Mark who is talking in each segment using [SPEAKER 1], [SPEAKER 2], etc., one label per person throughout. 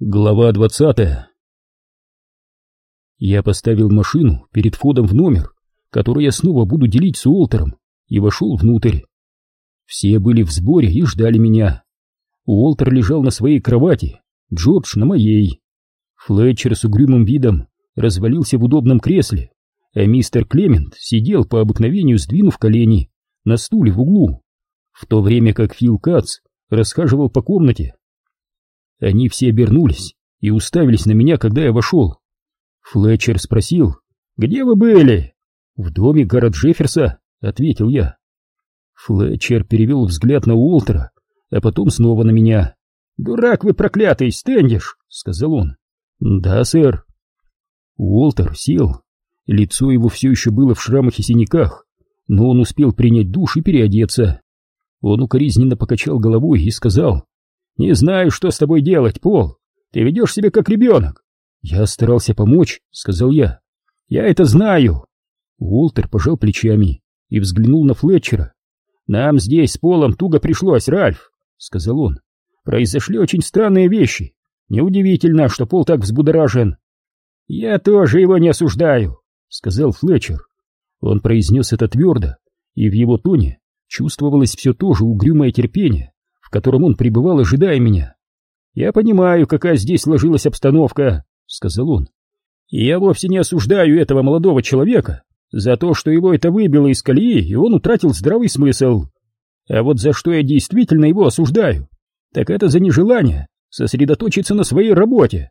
[SPEAKER 1] Глава двадцатая Я поставил машину перед входом в номер, который я снова буду делить с Уолтером, и вошел внутрь. Все были в сборе и ждали меня. Уолтер лежал на своей кровати, Джордж на моей. Флетчер с угрюмым видом развалился в удобном кресле, а мистер Клемент сидел по обыкновению, сдвинув колени на стуле в углу, в то время как Фил Кац расхаживал по комнате, они все обернулись и уставились на меня, когда я вошел. Флетчер спросил, «Где вы были?» «В доме Гаррет Джефферса», — ответил я. Флетчер перевел взгляд на Уолтера, а потом снова на меня. «Дурак вы проклятый, Стэндиш!» — сказал он. «Да, сэр». Уолтер сел. Лицо его все еще было в шрамах и синяках, но он успел принять душ и переодеться. Он укоризненно покачал головой и сказал, «Не знаю, что с тобой делать, Пол. Ты ведешь себя как ребенок». «Я старался помочь», — сказал я. «Я это знаю». Уолтер пожал плечами и взглянул на Флетчера. «Нам здесь с Полом туго пришлось, Ральф», — сказал он. «Произошли очень странные вещи. Неудивительно, что Пол так взбудоражен». «Я тоже его не осуждаю», — сказал Флетчер. Он произнес это твердо, и в его тоне чувствовалось все то же угрюмое терпение, в котором он пребывал, ожидая меня. «Я понимаю, какая здесь сложилась обстановка», — сказал он. «И я вовсе не осуждаю этого молодого человека за то, что его это выбило из колеи, и он утратил здравый смысл. А вот за что я действительно его осуждаю, так это за нежелание сосредоточиться на своей работе».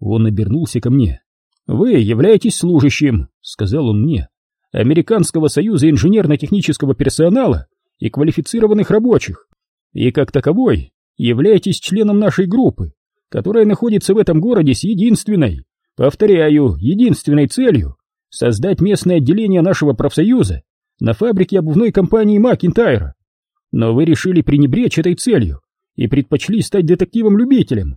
[SPEAKER 1] Он обернулся ко мне. «Вы являетесь служащим», — сказал он мне, — «Американского союза инженерно-технического персонала и квалифицированных рабочих и как таковой являетесь членом нашей группы, которая находится в этом городе с единственной, повторяю, единственной целью создать местное отделение нашего профсоюза на фабрике обувной компании Макинтайра. Но вы решили пренебречь этой целью и предпочли стать детективом-любителем.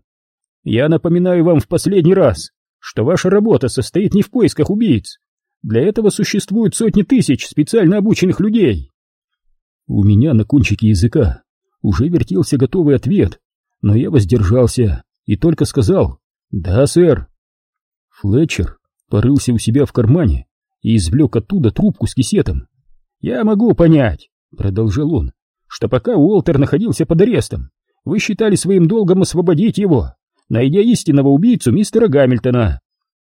[SPEAKER 1] Я напоминаю вам в последний раз, что ваша работа состоит не в поисках убийц. Для этого существуют сотни тысяч специально обученных людей. У меня на кончике языка уже вертелся готовый ответ, но я воздержался и только сказал «Да, сэр». Флетчер порылся у себя в кармане и извлек оттуда трубку с кисетом. «Я могу понять», — продолжал он, — «что пока Уолтер находился под арестом, вы считали своим долгом освободить его, найдя истинного убийцу мистера Гамильтона.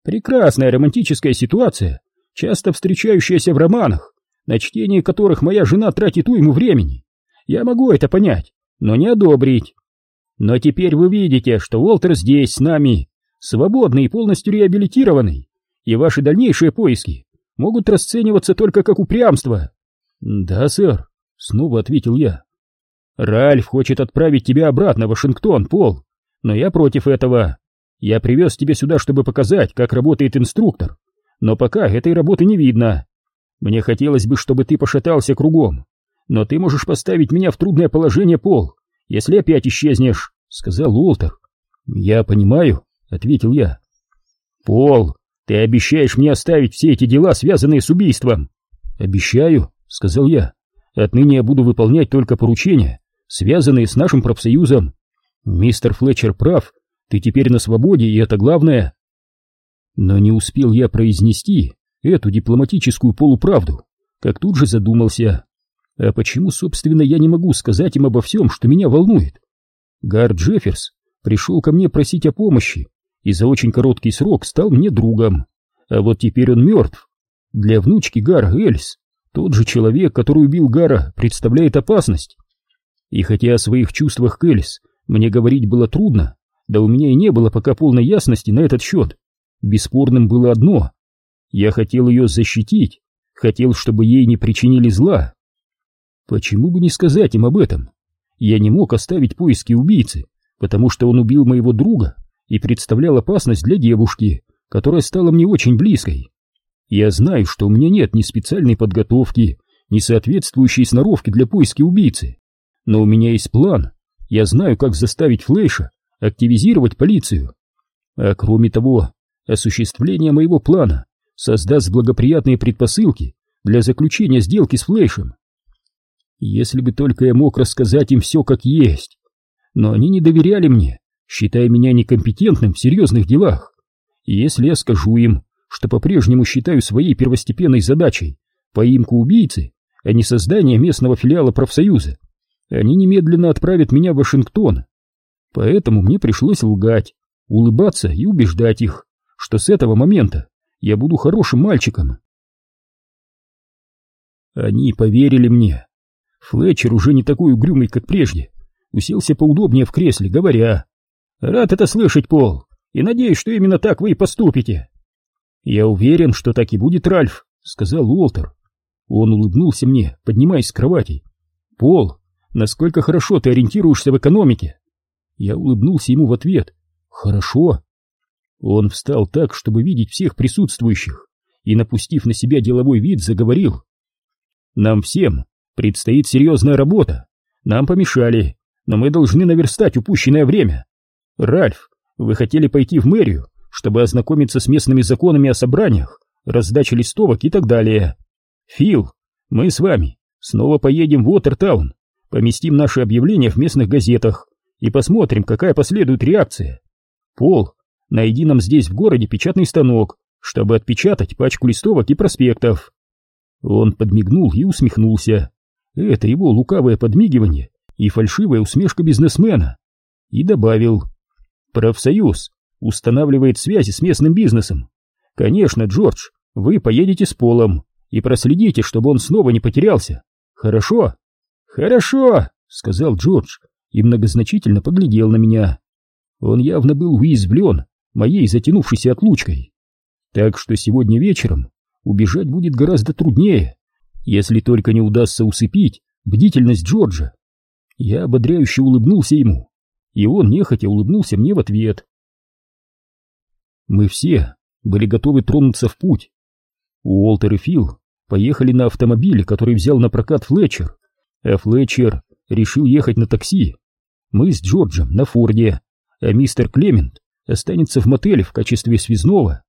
[SPEAKER 1] Прекрасная романтическая ситуация, часто встречающаяся в романах, на чтение которых моя жена тратит уйму времени. Я могу это понять, но не одобрить. Но теперь вы видите, что Уолтер здесь с нами, свободный и полностью реабилитированный, и ваши дальнейшие поиски могут расцениваться только как упрямство. Да, сэр, снова ответил я. Ральф хочет отправить тебя обратно в Вашингтон, Пол, но я против этого. Я привез тебя сюда, чтобы показать, как работает инструктор, но пока этой работы не видно. Мне хотелось бы, чтобы ты пошатался кругом, но ты можешь поставить меня в трудное положение, Пол, если опять исчезнешь», — сказал Уолтер. «Я понимаю», — ответил я. «Пол, ты обещаешь мне оставить все эти дела, связанные с убийством?» «Обещаю», — сказал я. «Отныне я буду выполнять только поручения, связанные с нашим профсоюзом. Мистер Флетчер прав, ты теперь на свободе, и это главное». Но не успел я произнести эту дипломатическую полуправду, как тут же задумался. А почему, собственно, я не могу сказать им обо всем, что меня волнует? Гар Джефферс пришел ко мне просить о помощи и за очень короткий срок стал мне другом. А вот теперь он мертв. Для внучки Гара Эльс тот же человек, который убил Гара, представляет опасность. И хотя о своих чувствах к Эльс мне говорить было трудно, да у меня и не было пока полной ясности на этот счет, бесспорным было одно. Я хотел ее защитить, хотел, чтобы ей не причинили зла. Почему бы не сказать им об этом? Я не мог оставить поиски убийцы, потому что он убил моего друга и представлял опасность для девушки, которая стала мне очень близкой. Я знаю, что у меня нет ни специальной подготовки, ни соответствующей сноровки для поиски убийцы. Но у меня есть план. Я знаю, как заставить Флэша активизировать полицию. А кроме того, осуществление моего плана создаст благоприятные предпосылки для заключения сделки с Флэшем. Если бы только я мог рассказать им все как есть. Но они не доверяли мне считая меня некомпетентным в серьезных делах. И если я скажу им, что по-прежнему считаю своей первостепенной задачей поимку убийцы, а не создание местного филиала профсоюза, они немедленно отправят меня в Вашингтон. Поэтому мне пришлось лгать, улыбаться и убеждать их, что с этого момента я буду хорошим мальчиком. Они поверили мне. Флетчер, уже не такой угрюмый, как прежде, уселся поудобнее в кресле, говоря, «Рад это слышать, Пол, и надеюсь, что именно так вы и поступите». «Я уверен, что так и будет, Ральф», — сказал Уолтер. Он улыбнулся мне, поднимаясь с кровати. «Пол, насколько хорошо ты ориентируешься в экономике?» Я улыбнулся ему в ответ. «Хорошо». Он встал так, чтобы видеть всех присутствующих, и, напустив на себя деловой вид, заговорил. «Нам всем предстоит серьезная работа. Нам помешали, но мы должны наверстать упущенное время. Ральф, вы хотели пойти в мэрию, чтобы ознакомиться с местными законами о собраниях, раздаче листовок и так далее. Фил, мы с вами снова поедем в Уотертаун, поместим наши объявления в местных газетах и посмотрим, какая последует реакция. Пол, найди нам здесь в городе печатный станок, чтобы отпечатать пачку листовок и проспектов. Он подмигнул и усмехнулся. Это его лукавое подмигивание и фальшивая усмешка бизнесмена. И добавил. Профсоюз устанавливает связи с местным бизнесом. Конечно, Джордж, вы поедете с Полом и проследите, чтобы он снова не потерялся. Хорошо? Хорошо, сказал Джордж и многозначительно поглядел на меня. Он явно был уязвлен моей затянувшейся отлучкой. Так что сегодня вечером убежать будет гораздо труднее, если только не удастся усыпить бдительность Джорджа. Я ободряюще улыбнулся ему, и он нехотя улыбнулся мне в ответ. Мы все были готовы тронуться в путь. Уолтер и Фил поехали на автомобиле, который взял на прокат Флетчер, а Флетчер решил ехать на такси. Мы с Джорджем на Форде, а мистер Клемент останется в мотеле в качестве связного.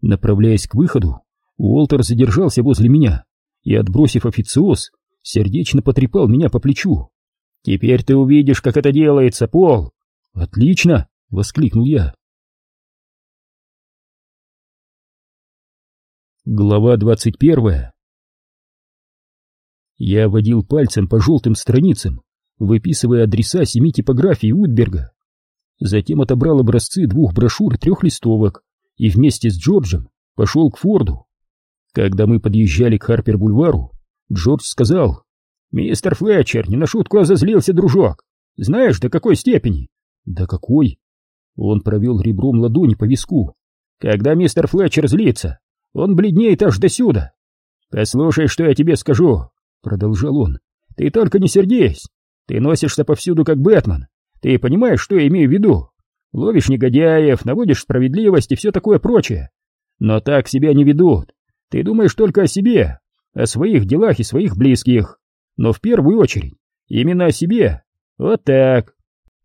[SPEAKER 1] Направляясь к выходу, Уолтер задержался возле меня и, отбросив официоз, сердечно потрепал меня по плечу. «Теперь ты увидишь, как это делается, Пол!» «Отлично!» — воскликнул я. Глава двадцать первая Я водил пальцем по желтым страницам, выписывая адреса семи типографий Утберга. Затем отобрал образцы двух брошюр трех листовок и вместе с Джорджем пошел к Форду. Когда мы подъезжали к Харпер-бульвару, Джордж сказал, «Мистер Флетчер, не на шутку озазлился, дружок. Знаешь, до какой степени?» «До какой?» Он провел ребром ладони по виску. «Когда мистер Флетчер злится, он бледнеет аж до сюда. Послушай, что я тебе скажу, продолжал он. Ты только не сердись. Ты носишься повсюду как Бэтмен. Ты понимаешь, что я имею в виду? Ловишь негодяев, наводишь справедливость и все такое прочее. Но так себя не ведут. Ты думаешь только о себе, о своих делах и своих близких. Но в первую очередь именно о себе. Вот так.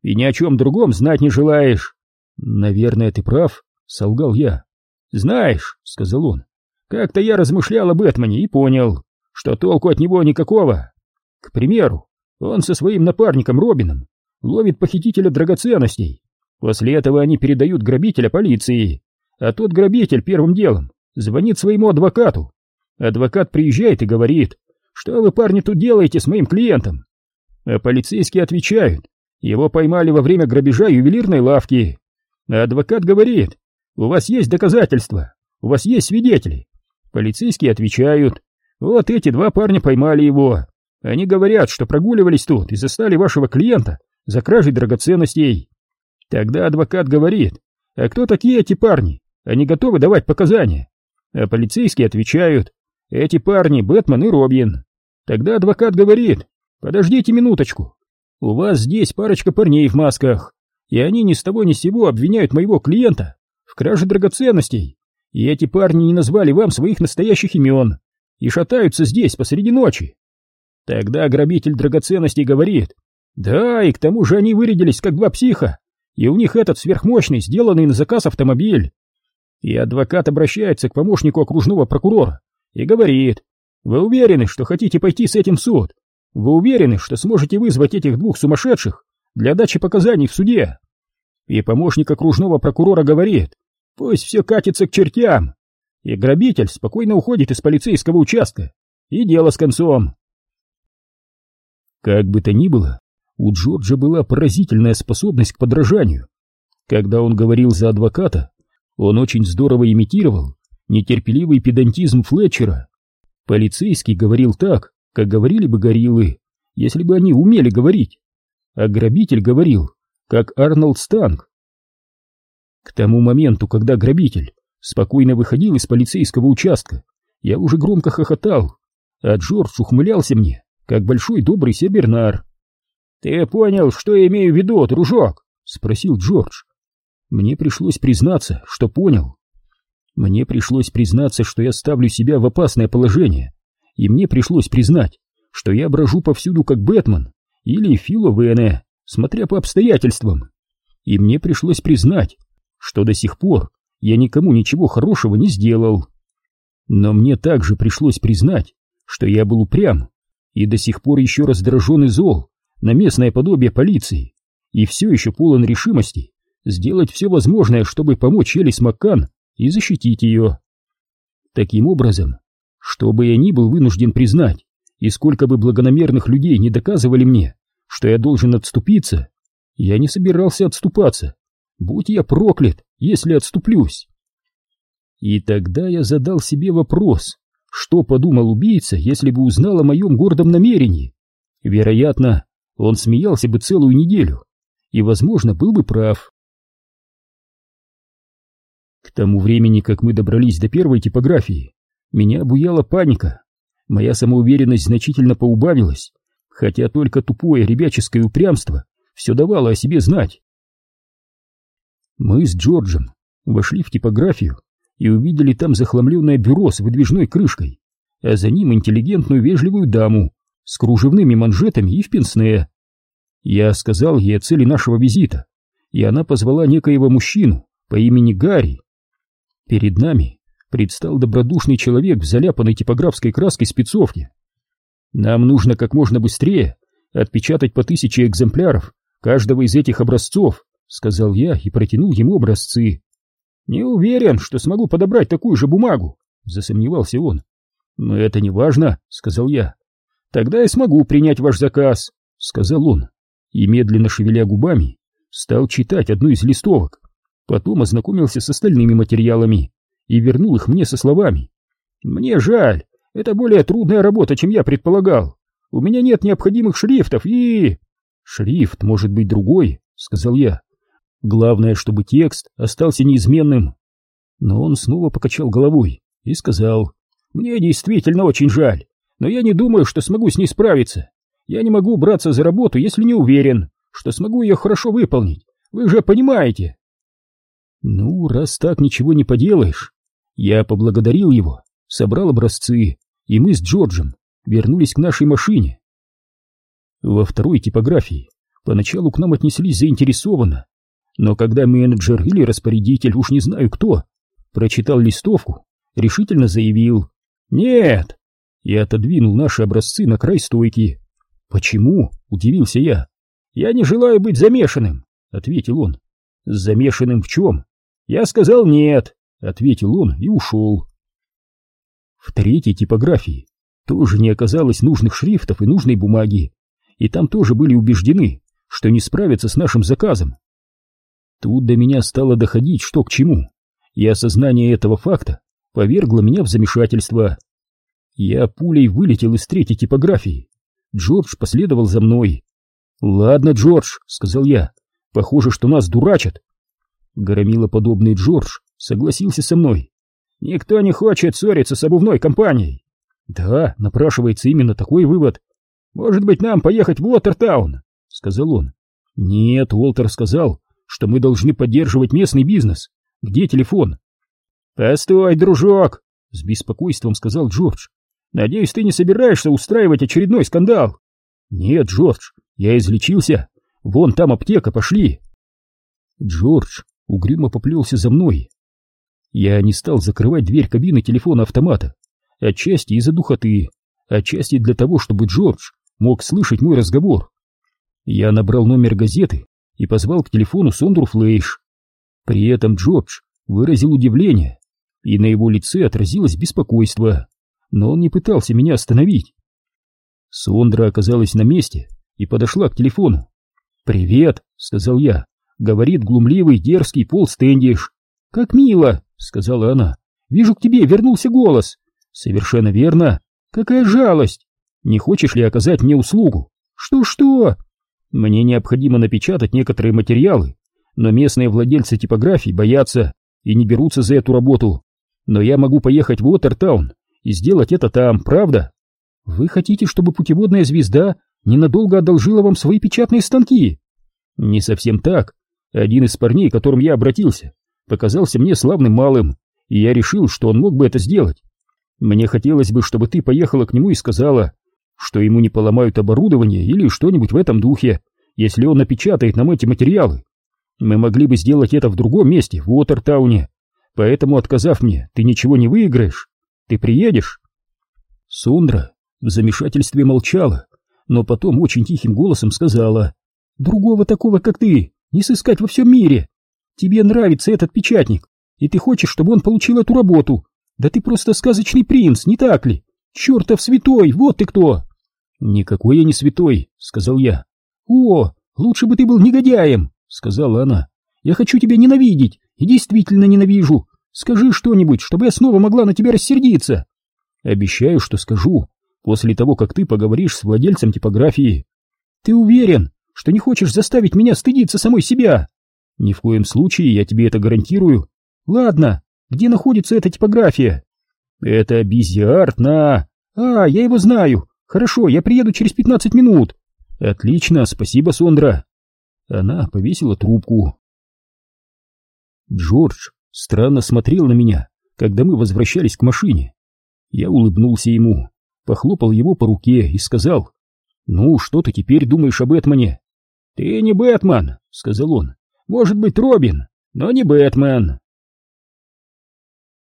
[SPEAKER 1] И ни о чем другом знать не желаешь. Наверное, ты прав, солгал я. «Знаешь», — сказал он, — «как-то я размышлял об Бэтмене и понял, что толку от него никакого. К примеру, он со своим напарником Робином ловит похитителя драгоценностей. После этого они передают грабителя полиции, а тот грабитель первым делом звонит своему адвокату. Адвокат приезжает и говорит, что вы, парни, тут делаете с моим клиентом? А полицейские отвечают, его поймали во время грабежа ювелирной лавки. А адвокат говорит, у вас есть доказательства? У вас есть свидетели? Полицейские отвечают. Вот эти два парня поймали его. Они говорят, что прогуливались тут и застали вашего клиента за кражей драгоценностей. Тогда адвокат говорит, а кто такие эти парни? Они готовы давать показания. А полицейские отвечают, эти парни Бэтмен и Робин. Тогда адвокат говорит, подождите минуточку. У вас здесь парочка парней в масках, и они ни с того ни с сего обвиняют моего клиента краже драгоценностей, и эти парни не назвали вам своих настоящих имен и шатаются здесь посреди ночи. Тогда грабитель драгоценностей говорит, да, и к тому же они вырядились как два психа, и у них этот сверхмощный, сделанный на заказ автомобиль. И адвокат обращается к помощнику окружного прокурора и говорит, вы уверены, что хотите пойти с этим в суд? Вы уверены, что сможете вызвать этих двух сумасшедших для дачи показаний в суде? И помощник окружного прокурора говорит, пусть все катится к чертям. И грабитель спокойно уходит из полицейского участка. И дело с концом. Как бы то ни было, у Джорджа была поразительная способность к подражанию. Когда он говорил за адвоката, он очень здорово имитировал нетерпеливый педантизм Флетчера. Полицейский говорил так, как говорили бы гориллы, если бы они умели говорить. А грабитель говорил, как Арнольд Станг. К тому моменту, когда грабитель спокойно выходил из полицейского участка, я уже громко хохотал, а Джордж ухмылялся мне, как большой добрый Себернар. «Ты понял, что я имею в виду, дружок?» — спросил Джордж. Мне пришлось признаться, что понял. Мне пришлось признаться, что я ставлю себя в опасное положение, и мне пришлось признать, что я брожу повсюду как Бэтмен или Фило Вене, смотря по обстоятельствам. И мне пришлось признать, что до сих пор я никому ничего хорошего не сделал. Но мне также пришлось признать, что я был упрям и до сих пор еще раздражен и зол на местное подобие полиции и все еще полон решимости сделать все возможное, чтобы помочь Элис Маккан и защитить ее. Таким образом, что бы я ни был вынужден признать, и сколько бы благонамерных людей не доказывали мне, что я должен отступиться, я не собирался отступаться. Будь я проклят, если отступлюсь. И тогда я задал себе вопрос, что подумал убийца, если бы узнал о моем гордом намерении. Вероятно, он смеялся бы целую неделю и, возможно, был бы прав. К тому времени, как мы добрались до первой типографии, меня обуяла паника. Моя самоуверенность значительно поубавилась, хотя только тупое ребяческое упрямство все давало о себе знать. Мы с Джорджем вошли в типографию и увидели там захламленное бюро с выдвижной крышкой, а за ним интеллигентную вежливую даму с кружевными манжетами и в пенсне. Я сказал ей о цели нашего визита, и она позвала некоего мужчину по имени Гарри. Перед нами предстал добродушный человек в заляпанной типографской краской спецовке. Нам нужно как можно быстрее отпечатать по тысяче экземпляров каждого из этих образцов, сказал я и протянул ему образцы. Не уверен, что смогу подобрать такую же бумагу, засомневался он. Но это не важно, сказал я. Тогда я смогу принять ваш заказ, сказал он и медленно шевеля губами стал читать одну из листовок. Потом ознакомился с остальными материалами и вернул их мне со словами. «Мне жаль, это более трудная работа, чем я предполагал. У меня нет необходимых шрифтов и...» «Шрифт может быть другой», — сказал я. «Главное, чтобы текст остался неизменным». Но он снова покачал головой и сказал, «Мне действительно очень жаль, но я не думаю, что смогу с ней справиться. Я не могу браться за работу, если не уверен, что смогу ее хорошо выполнить. Вы же понимаете». Ну, раз так ничего не поделаешь. Я поблагодарил его, собрал образцы, и мы с Джорджем вернулись к нашей машине. Во второй типографии поначалу к нам отнеслись заинтересованно, но когда менеджер или распорядитель, уж не знаю кто, прочитал листовку, решительно заявил «Нет!» и отодвинул наши образцы на край стойки. «Почему?» — удивился я. «Я не желаю быть замешанным», — ответил он. «Замешанным в чем?» «Я сказал нет», — ответил он и ушел. В третьей типографии тоже не оказалось нужных шрифтов и нужной бумаги, и там тоже были убеждены, что не справятся с нашим заказом. Тут до меня стало доходить, что к чему, и осознание этого факта повергло меня в замешательство. Я пулей вылетел из третьей типографии. Джордж последовал за мной. «Ладно, Джордж», — сказал я, — «похоже, что нас дурачат, Громилоподобный Джордж согласился со мной. Никто не хочет ссориться с обувной компанией. Да, напрашивается именно такой вывод. Может быть, нам поехать в Уотертаун, сказал он. Нет, Уолтер сказал, что мы должны поддерживать местный бизнес. Где телефон? Постой, дружок, с беспокойством сказал Джордж. Надеюсь, ты не собираешься устраивать очередной скандал. Нет, Джордж, я излечился. Вон там аптека, пошли. Джордж угрюмо поплелся за мной. Я не стал закрывать дверь кабины телефона-автомата, отчасти из-за духоты, отчасти для того, чтобы Джордж мог слышать мой разговор. Я набрал номер газеты и позвал к телефону Сондру Флейш. При этом Джордж выразил удивление, и на его лице отразилось беспокойство, но он не пытался меня остановить. Сондра оказалась на месте и подошла к телефону. «Привет», — сказал я, — говорит глумливый, дерзкий Пол Стэндиш. «Как мило», — сказала она, — «вижу, к тебе вернулся голос». «Совершенно верно. Какая жалость! Не хочешь ли оказать мне услугу?» «Что-что?» «Мне необходимо напечатать некоторые материалы, но местные владельцы типографий боятся и не берутся за эту работу. Но я могу поехать в Уотертаун и сделать это там, правда? Вы хотите, чтобы путеводная звезда ненадолго одолжила вам свои печатные станки? Не совсем так. Один из парней, к которым я обратился, показался мне славным малым, и я решил, что он мог бы это сделать. Мне хотелось бы, чтобы ты поехала к нему и сказала, что ему не поломают оборудование или что-нибудь в этом духе, если он напечатает нам эти материалы. Мы могли бы сделать это в другом месте, в Уотертауне, поэтому, отказав мне, ты ничего не выиграешь. Ты приедешь?» Сундра в замешательстве молчала, но потом очень тихим голосом сказала, «Другого такого, как ты, не сыскать во всем мире. Тебе нравится этот печатник, и ты хочешь, чтобы он получил эту работу. Да ты просто сказочный принц, не так ли? Чертов святой, вот ты кто!» «Никакой я не святой», — сказал я. «О, лучше бы ты был негодяем», — сказала она. «Я хочу тебя ненавидеть, и действительно ненавижу. Скажи что-нибудь, чтобы я снова могла на тебя рассердиться». «Обещаю, что скажу, после того, как ты поговоришь с владельцем типографии». «Ты уверен, что не хочешь заставить меня стыдиться самой себя?» «Ни в коем случае, я тебе это гарантирую». «Ладно, где находится эта типография?» «Это Бизиарт на...» «А, я его знаю. Хорошо, я приеду через пятнадцать минут». «Отлично, спасибо, Сондра». Она повесила трубку. Джордж странно смотрел на меня, когда мы возвращались к машине. Я улыбнулся ему, похлопал его по руке и сказал, «Ну, что ты теперь думаешь об Бэтмене?» «Ты не Бэтмен», — сказал он. «Может быть, Робин, но не Бэтмен».